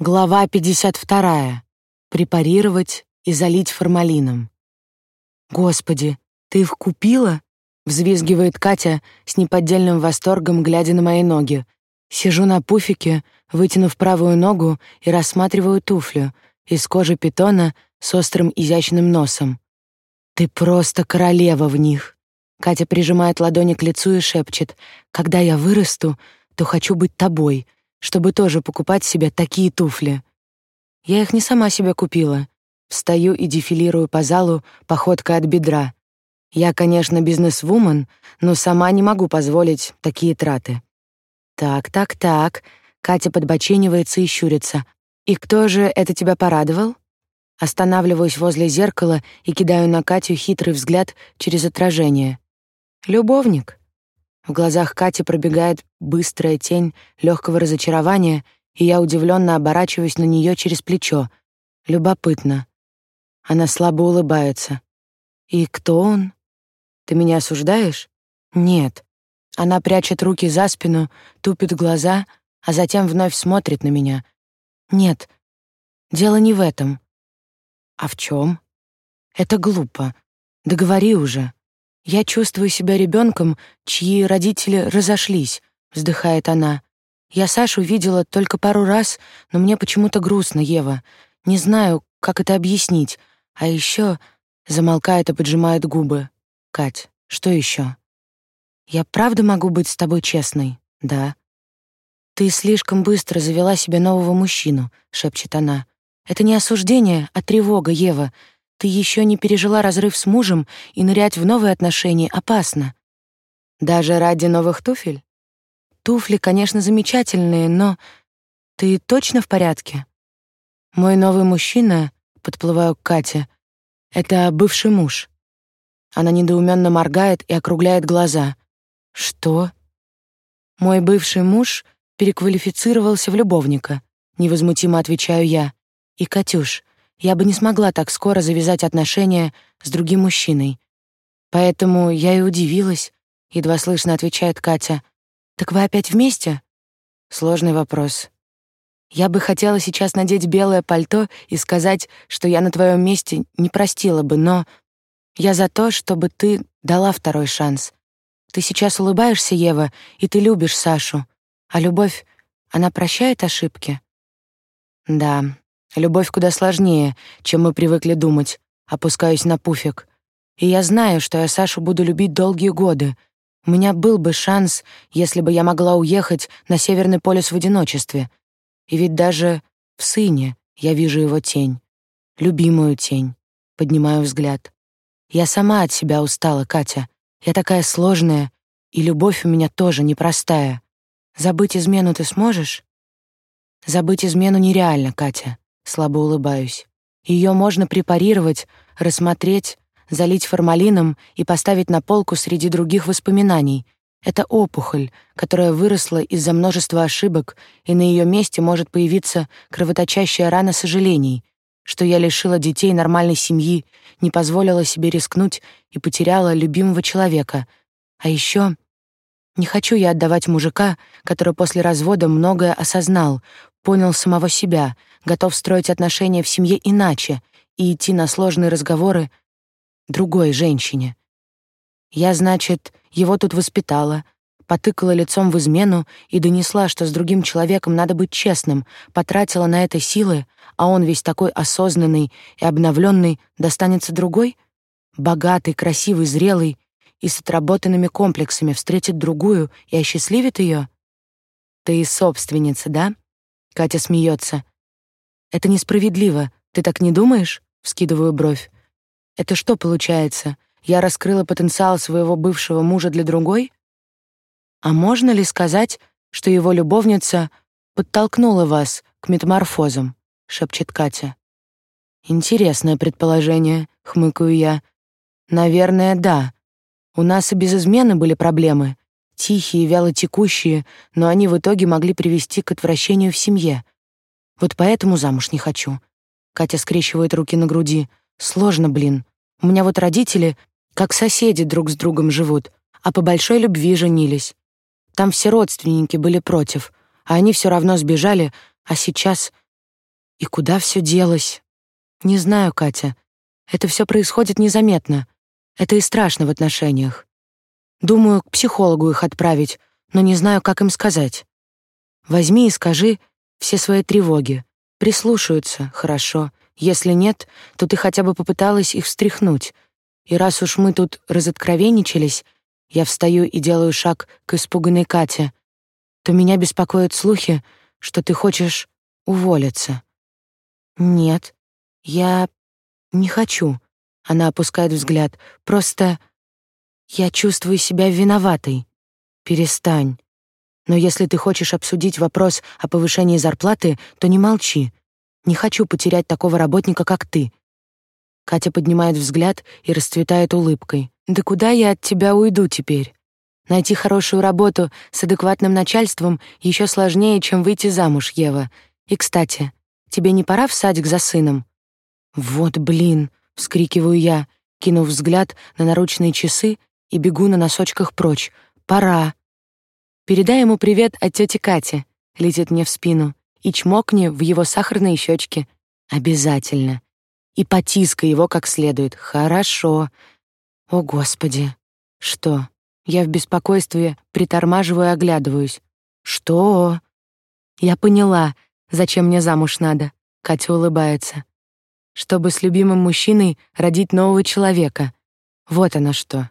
Глава 52. Препарировать и залить формалином. Господи, ты их купила? взвизгивает Катя с неподдельным восторгом, глядя на мои ноги. Сижу на пуфике, вытянув правую ногу и рассматриваю туфлю из кожи питона с острым изящным носом. Ты просто королева в них. Катя прижимает ладони к лицу и шепчет: "Когда я вырасту, то хочу быть тобой" чтобы тоже покупать себе такие туфли. Я их не сама себе купила. Встаю и дефилирую по залу походкой от бедра. Я, конечно, бизнесвумен, но сама не могу позволить такие траты. Так, так, так. Катя подбоченивается и щурится. И кто же это тебя порадовал? Останавливаюсь возле зеркала и кидаю на Катю хитрый взгляд через отражение. Любовник. В глазах Кати пробегает быстрая тень легкого разочарования, и я удивленно оборачиваюсь на нее через плечо. Любопытно. Она слабо улыбается. «И кто он? Ты меня осуждаешь?» «Нет». Она прячет руки за спину, тупит глаза, а затем вновь смотрит на меня. «Нет, дело не в этом». «А в чем? «Это глупо. Договори уже». Я чувствую себя ребенком, чьи родители разошлись, вздыхает она. Я Сашу видела только пару раз, но мне почему-то грустно, Ева. Не знаю, как это объяснить. А еще замолкает и поджимает губы. Кать, что еще? Я правда могу быть с тобой честной? Да. Ты слишком быстро завела себе нового мужчину, шепчет она. Это не осуждение, а тревога, Ева. Ты еще не пережила разрыв с мужем, и нырять в новые отношения опасно. Даже ради новых туфель? Туфли, конечно, замечательные, но ты точно в порядке? Мой новый мужчина, подплываю к Кате, это бывший муж. Она недоуменно моргает и округляет глаза. Что? Мой бывший муж переквалифицировался в любовника, невозмутимо отвечаю я. И Катюш, я бы не смогла так скоро завязать отношения с другим мужчиной. Поэтому я и удивилась, едва слышно отвечает Катя. Так вы опять вместе? Сложный вопрос. Я бы хотела сейчас надеть белое пальто и сказать, что я на твоем месте не простила бы, но я за то, чтобы ты дала второй шанс. Ты сейчас улыбаешься, Ева, и ты любишь Сашу. А любовь, она прощает ошибки? Да, Любовь куда сложнее, чем мы привыкли думать. Опускаюсь на пуфик. И я знаю, что я Сашу буду любить долгие годы. У меня был бы шанс, если бы я могла уехать на Северный полюс в одиночестве. И ведь даже в сыне я вижу его тень. Любимую тень. Поднимаю взгляд. Я сама от себя устала, Катя. Я такая сложная, и любовь у меня тоже непростая. Забыть измену ты сможешь? Забыть измену нереально, Катя. Слабо улыбаюсь. Ее можно препарировать, рассмотреть, залить формалином и поставить на полку среди других воспоминаний. Это опухоль, которая выросла из-за множества ошибок, и на ее месте может появиться кровоточащая рана сожалений, что я лишила детей нормальной семьи, не позволила себе рискнуть и потеряла любимого человека. А еще не хочу я отдавать мужика, который после развода многое осознал, понял самого себя, готов строить отношения в семье иначе и идти на сложные разговоры другой женщине. Я, значит, его тут воспитала, потыкала лицом в измену и донесла, что с другим человеком надо быть честным, потратила на это силы, а он весь такой осознанный и обновленный достанется другой, богатый, красивый, зрелый и с отработанными комплексами встретит другую и осчастливит ее. Ты и собственница, да? Катя смеется. Это несправедливо. Ты так не думаешь? Вскидываю бровь. Это что получается? Я раскрыла потенциал своего бывшего мужа для другой? А можно ли сказать, что его любовница подтолкнула вас к метаморфозам? шепчет Катя. Интересное предположение, хмыкаю я. Наверное, да. У нас и без измены были проблемы, тихие, вяло текущие, но они в итоге могли привести к отвращению в семье. Вот поэтому замуж не хочу. Катя скрещивает руки на груди. Сложно, блин. У меня вот родители как соседи друг с другом живут, а по большой любви женились. Там все родственники были против, а они все равно сбежали, а сейчас И куда все делось? Не знаю, Катя. Это все происходит незаметно. Это и страшно в отношениях. Думаю, к психологу их отправить, но не знаю, как им сказать. Возьми и скажи все свои тревоги. Прислушаются, хорошо. Если нет, то ты хотя бы попыталась их встряхнуть. И раз уж мы тут разоткровенничались, я встаю и делаю шаг к испуганной Кате, то меня беспокоят слухи, что ты хочешь уволиться. Нет, я не хочу. Она опускает взгляд. Просто я чувствую себя виноватой. Перестань. Но если ты хочешь обсудить вопрос о повышении зарплаты, то не молчи. Не хочу потерять такого работника, как ты. Катя поднимает взгляд и расцветает улыбкой. Да куда я от тебя уйду теперь? Найти хорошую работу с адекватным начальством еще сложнее, чем выйти замуж, Ева. И, кстати, тебе не пора в садик за сыном? Вот, блин, вскрикиваю я, кинув взгляд на наручные часы и бегу на носочках прочь. Пора. Передай ему привет от тети Кати, летит мне в спину, и чмокни в его сахарные щечки. Обязательно. И потискай его как следует. Хорошо. О, Господи. Что? Я в беспокойстве притормаживаю и оглядываюсь. Что? Я поняла, зачем мне замуж надо. Катя улыбается. Чтобы с любимым мужчиной родить нового человека. Вот оно что.